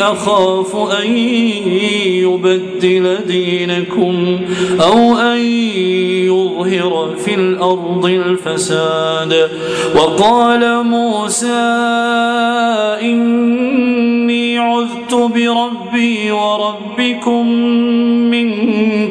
أخاف أن يبدل دينكم أو أن يظهر في الأرض الفساد. وقال موسى إني عذت بربي وربكم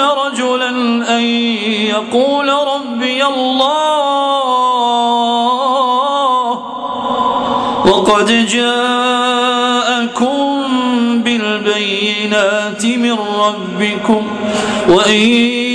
رجلا أن يقول ربي الله وقد جاءكم بالبينات من ربكم وإن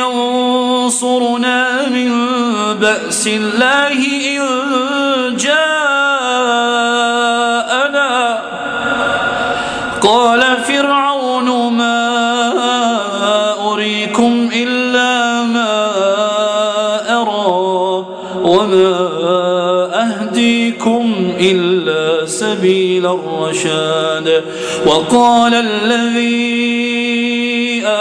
ينصرنا من بأس الله إن جاءنا. قال فرعون ما أريكم إلا ما أرى وما أهديكم إلا سبيل الرشاد. وقال الذي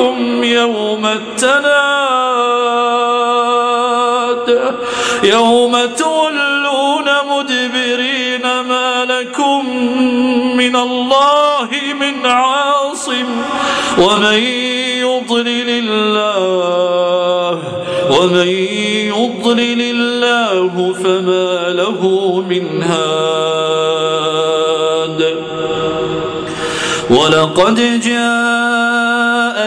عليكم يوم التناد. يوم تولون مدبرين ما لكم من الله من عاصم. ومن يضلل الله ومن يضلل الله فما له من هاد. ولقد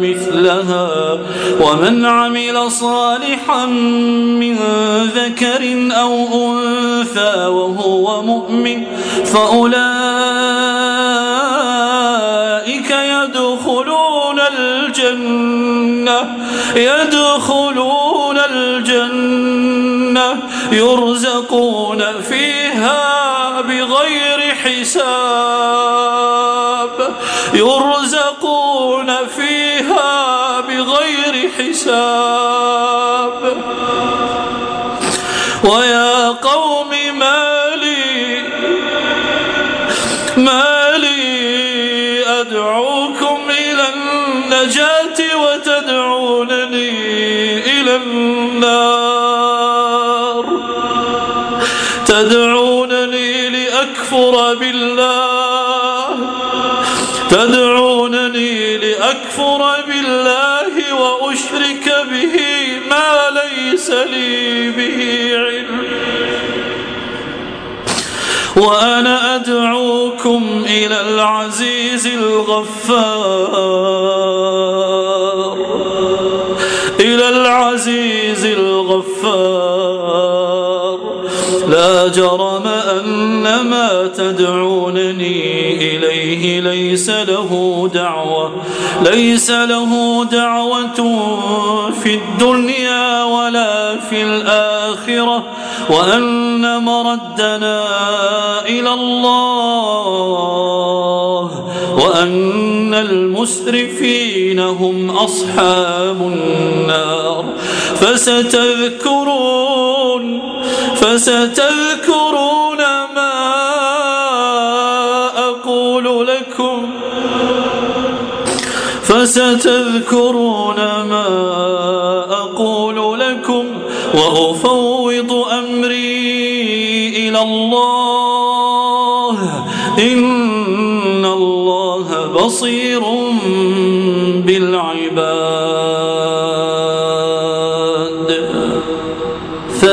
مثلها ومن عمل صالحا من ذكر أو أنثى وهو مؤمن فأولئك يدخلون الجنة يدخلون الجنة يرزقون فيها بغير حساب يرزقون بغير حساب ويا قوم ما لي ما لي أدعوكم إلى النجاة وتدعونني إلى النار. تدعونني لأكفر بالله تدعونني لأكفر بالله وأنا أدعوكم إلى العزيز الغفار. إلى العزيز الغفار. لا جرم أن ما تدعونني إليه ليس له دعوة ليس له دعوة في الدنيا ولا في الآخرة وأن مردنا إلى الله وأن المسرفين هم أصحاب النار. فستذكرون فستذكرون ما أقول لكم فستذكرون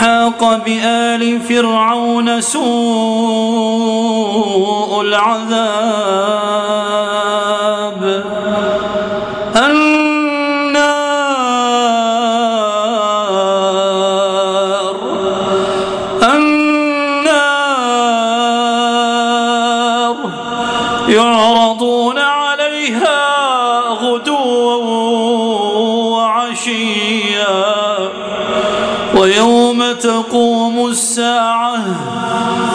وحاق بآل فرعون سوء العذاب.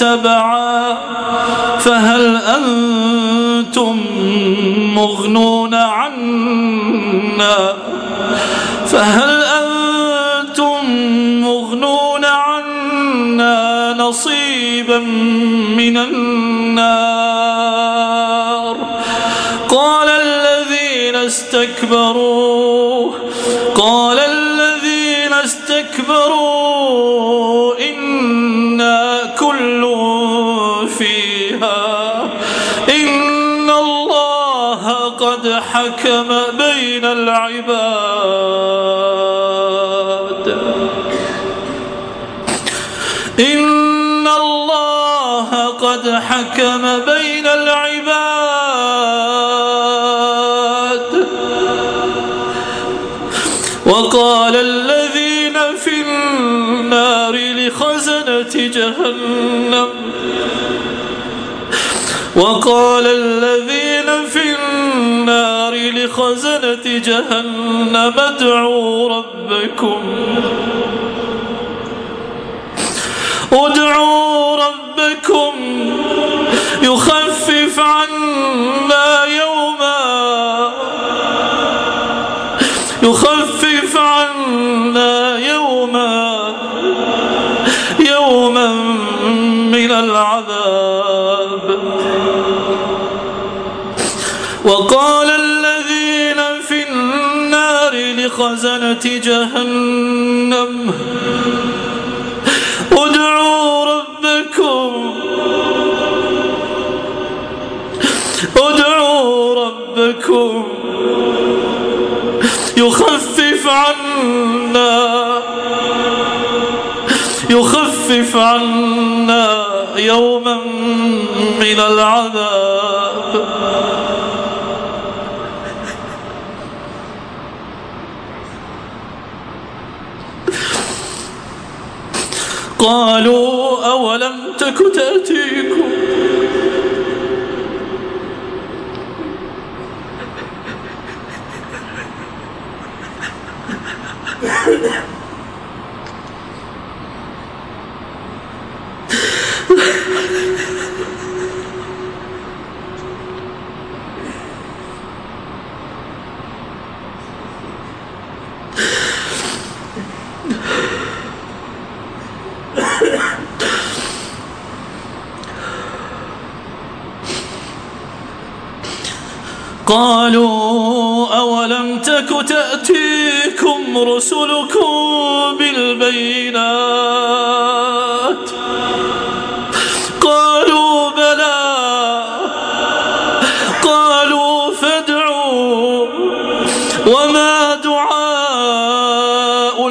تبعا فهل أنتم مغنون عنا؟ فهل أنتم مغنون عنا نصيبا من النار؟ قال الذين استكبروا قال الذين استكبروا حكم بين العباد. إن الله قد حكم بين العباد. وقال الذين في النار لخزنة جهنم. وقال الذين في النار لخزنة جهنم. ادعوا ربكم. ادعوا ربكم. يخفف عنا يوما لخزنة جهنم. ادعوا ربكم. ادعوا ربكم. يخفف عنا. يخفف عنا يوما من العذاب. قالوا أولم تك تأتيكم؟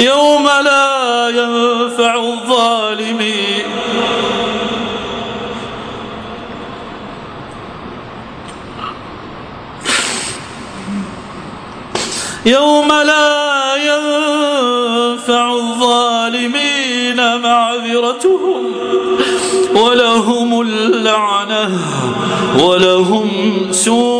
يوم لا ينفع الظالمين. يوم لا ينفع الظالمين معذرتهم ولهم اللعنة ولهم سوء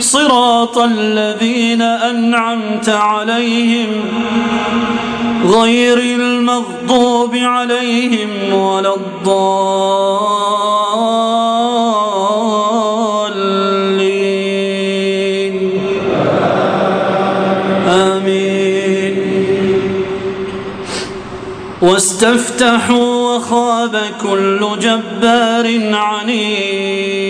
صراط الذين أنعمت عليهم غير المغضوب عليهم ولا الضالين. آمين. واستفتحوا وخاب كل جبار عنيد.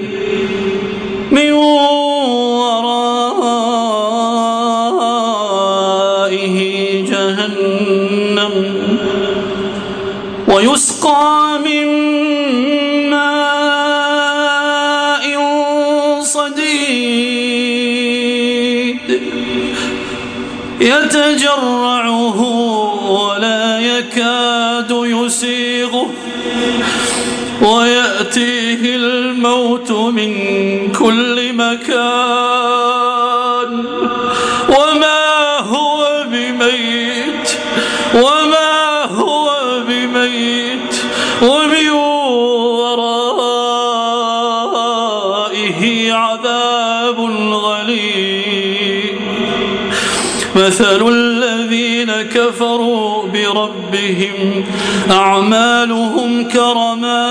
ويأتيه الموت من كل مكان. وما هو بميت وما هو بميت ومن ورائه عذاب غليظ. مثل الذين كفروا بربهم أعمالهم كرماد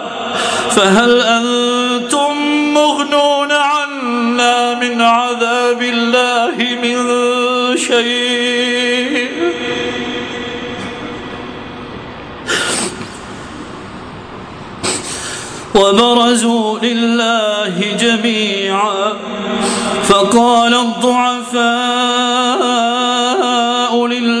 فهل أنتم مغنون عنا من عذاب الله من شيء؟ وبرزوا لله جميعا فقال الضعفاء للذين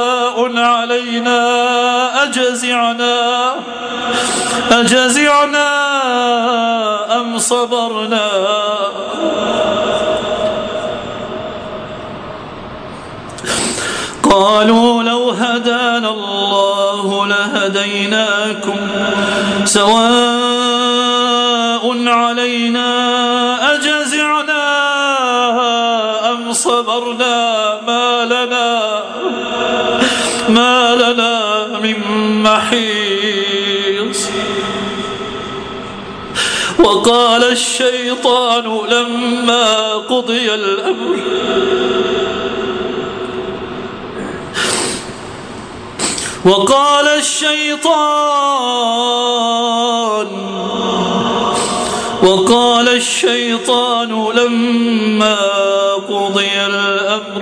علينا أجزعنا أجزعنا أم صبرنا؟ قالوا لو هدانا الله لهديناكم سواء ما لنا من محيص. وقال الشيطان لما قضي الأمر وقال الشيطان وقال الشيطان لما قضي الأمر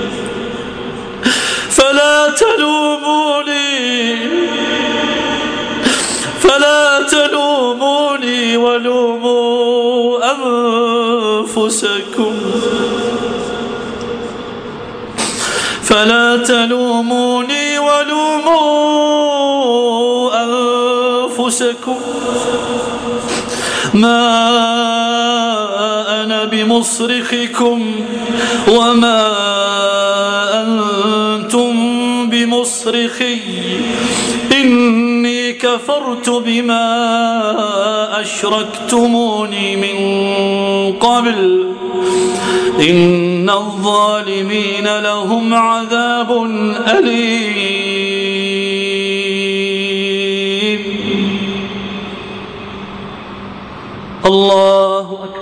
فلا تلوموني. فلا تلوموني ولوموا أنفسكم. فلا تلوموني ولوموا أنفسكم. ما أنا بمصرخكم وما إني كفرت بما أشركتموني من قبل. إن الظالمين لهم عذاب أليم. الله أكبر.